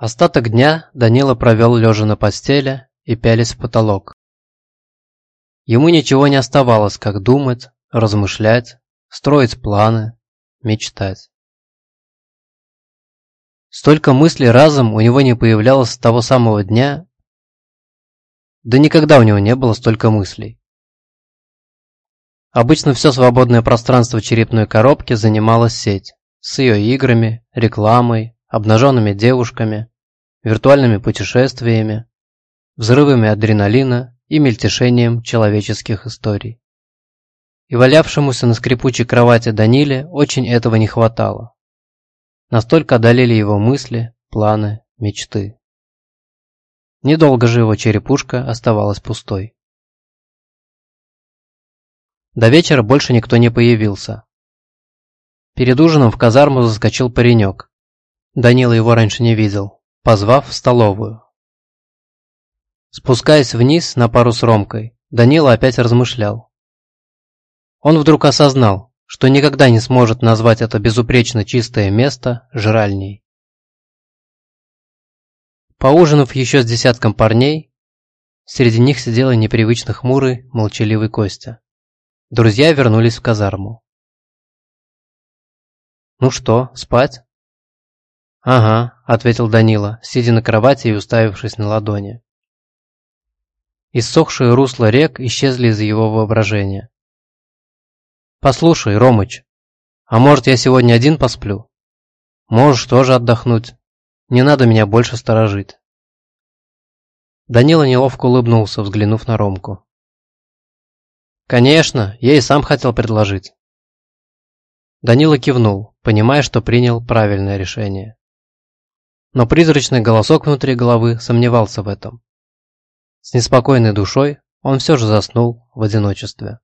Остаток дня Данила провел лежа на постели и пялись в потолок. Ему ничего не оставалось, как думать, размышлять, строить планы, мечтать. Столько мыслей разом у него не появлялось с того самого дня, да никогда у него не было столько мыслей. Обычно все свободное пространство черепной коробки занимала сеть с ее играми, рекламой, обнаженными девушками, виртуальными путешествиями, взрывами адреналина и мельтешением человеческих историй. И валявшемуся на скрипучей кровати Даниле очень этого не хватало. Настолько одолели его мысли, планы, мечты. Недолго же его черепушка оставалась пустой. До вечера больше никто не появился. Перед ужином в казарму заскочил паренек. Данила его раньше не видел позвав в столовую. Спускаясь вниз на пару с Ромкой, Данила опять размышлял. Он вдруг осознал, что никогда не сможет назвать это безупречно чистое место жральней. Поужинав еще с десятком парней, среди них сидел непривычно хмурый, молчаливый Костя. Друзья вернулись в казарму. «Ну что, спать?» «Ага», — ответил Данила, сидя на кровати и уставившись на ладони. Иссохшие русла рек исчезли из его воображения. «Послушай, Ромыч, а может я сегодня один посплю? Можешь тоже отдохнуть. Не надо меня больше сторожить». Данила неловко улыбнулся, взглянув на Ромку. «Конечно, я и сам хотел предложить». Данила кивнул, понимая, что принял правильное решение. Но призрачный голосок внутри головы сомневался в этом. С неспокойной душой он все же заснул в одиночестве.